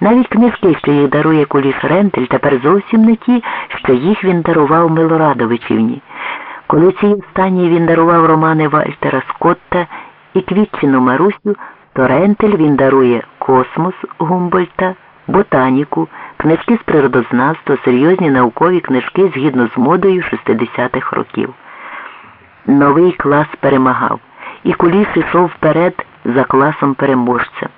Навіть книжки, що їх дарує Куліш Рентель, тепер зовсім не ті, що їх він дарував Милорадовичівні. Коли ці останні він дарував романи Вальтера Скотта і Квітчину Марусю, то Рентель він дарує Космос Гумбольта, Ботаніку, книжки з природознавства, серйозні наукові книжки згідно з модою 60-х років. Новий клас перемагав, і куліс йшов вперед за класом переможця.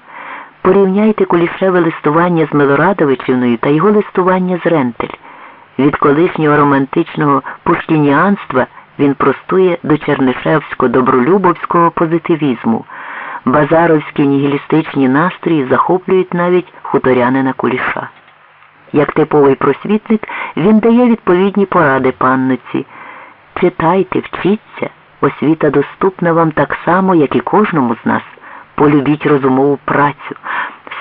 Порівняйте кулішеве листування з Милорадовичівною та його листування з Рентель. Від колишнього романтичного пушкініанства він простує до чернишевсько-добролюбовського позитивізму. Базаровські нігілістичні настрої захоплюють навіть хуторянина куліша. Як типовий просвітник, він дає відповідні поради панноці. Читайте, вчіться, освіта доступна вам так само, як і кожному з нас. Полюбіть розумову працю.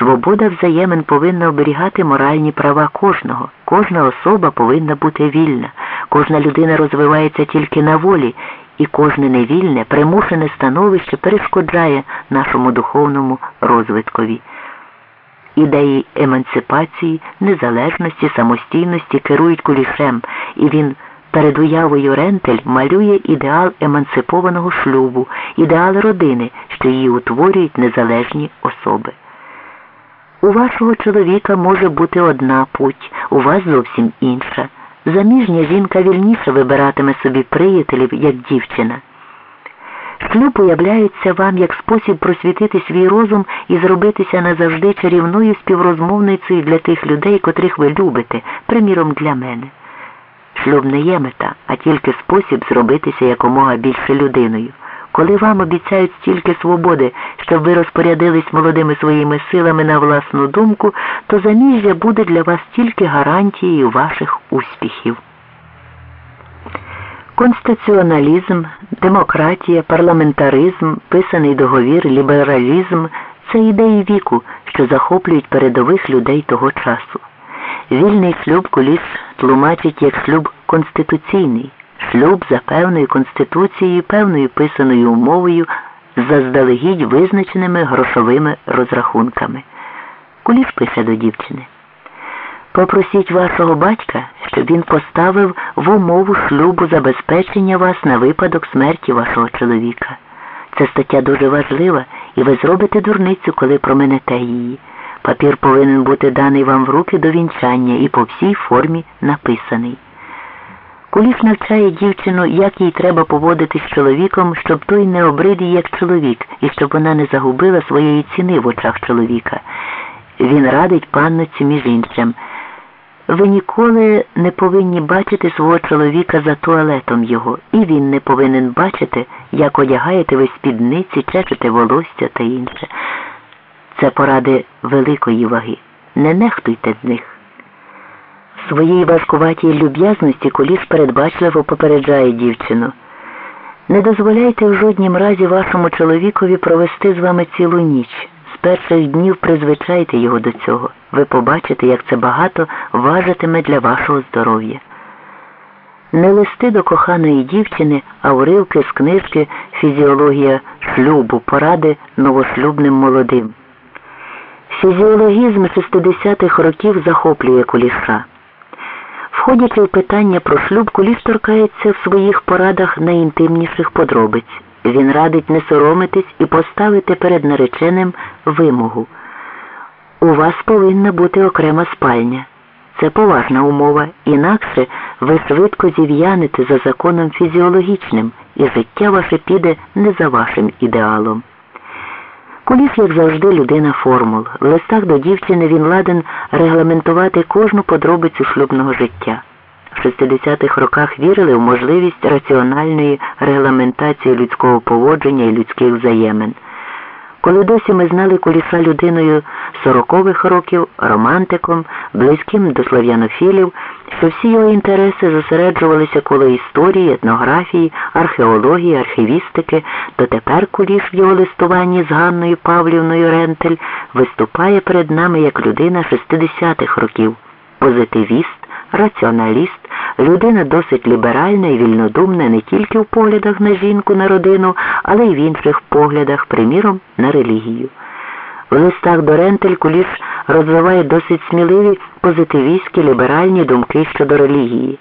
Свобода взаємин повинна оберігати моральні права кожного. Кожна особа повинна бути вільна. Кожна людина розвивається тільки на волі, і кожне невільне, примушене становище перешкоджає нашому духовному розвиткові. Ідеї емансипації, незалежності, самостійності керують кулішем, і він перед уявою Рентель малює ідеал емансипованого шлюбу, ідеал родини, що її утворюють незалежні особи. У вашого чоловіка може бути одна путь, у вас зовсім інша. Заміжня жінка вільніше вибиратиме собі приятелів, як дівчина. Шлюб уявляється вам як спосіб просвітити свій розум і зробитися назавжди чарівною співрозмовницею для тих людей, котрих ви любите, приміром для мене. Шлюб не є мета, а тільки спосіб зробитися якомога більше людиною. Коли вам обіцяють стільки свободи, щоб ви розпорядились молодими своїми силами на власну думку, то заміжжя буде для вас тільки гарантією ваших успіхів. Конституціоналізм, демократія, парламентаризм, писаний договір, лібералізм це ідеї віку, що захоплюють передових людей того часу. Вільний шлюб коліс тлумачить як шлюб конституційний, шлюб за певною конституцією, певною писаною умовою, заздалегідь визначеними грошовими розрахунками. Куліш пише до дівчини. Попросіть вашого батька, щоб він поставив в умову шлюбу забезпечення вас на випадок смерті вашого чоловіка. Це стаття дуже важлива, і ви зробите дурницю, коли променете її. Папір повинен бути даний вам в руки до вінчання і по всій формі написаний. Куліш навчає дівчину, як їй треба поводитись з чоловіком, щоб той не обрид її як чоловік і щоб вона не загубила своєї ціни в очах чоловіка. Він радить панноці між іншим. Ви ніколи не повинні бачити свого чоловіка за туалетом його, і він не повинен бачити, як одягаєте ви спідниці, чешете волосся та інше. Це поради великої ваги. Не нехтуйте з них. Своїй важкуватій люб'язності куліш передбачливо попереджає дівчину. Не дозволяйте в жоднім разі вашому чоловікові провести з вами цілу ніч. З перших днів призвичайте його до цього. Ви побачите, як це багато важитиме для вашого здоров'я. Не листи до коханої дівчини, а уривки з книжки Фізіологія шлюбу, поради новошлюбним молодим. Фізіологізм 60-х років захоплює куліша. Входячи в питання про шлюб, куліш торкається в своїх порадах найінтимніших подробиць. Він радить не соромитись і поставити перед нареченим вимогу. У вас повинна бути окрема спальня. Це поважна умова, інакше ви швидко зів'янете за законом фізіологічним, і життя ваше піде не за вашим ідеалом. Куліс, як завжди, людина формул. В листах до дівчини він ладен регламентувати кожну подробицю шлюбного життя. В 60-х роках вірили в можливість раціональної регламентації людського поводження і людських взаємин. Коли досі ми знали куліса людиною сорокових років, романтиком, близьким до слав'янофілів, що всі його інтереси зосереджувалися коло історії, етнографії, археології, архівістики, то тепер куліш в його листуванні з Ганною Павлівною Рентель виступає перед нами як людина 60-х років, позитивіст, раціоналіст, людина досить ліберальна і вільнодумна не тільки в поглядах на жінку, на родину, але й в інших поглядах, приміром, на релігію. В листах до Рентель Куліш розвиває досить сміливі позитивістські ліберальні думки щодо релігії.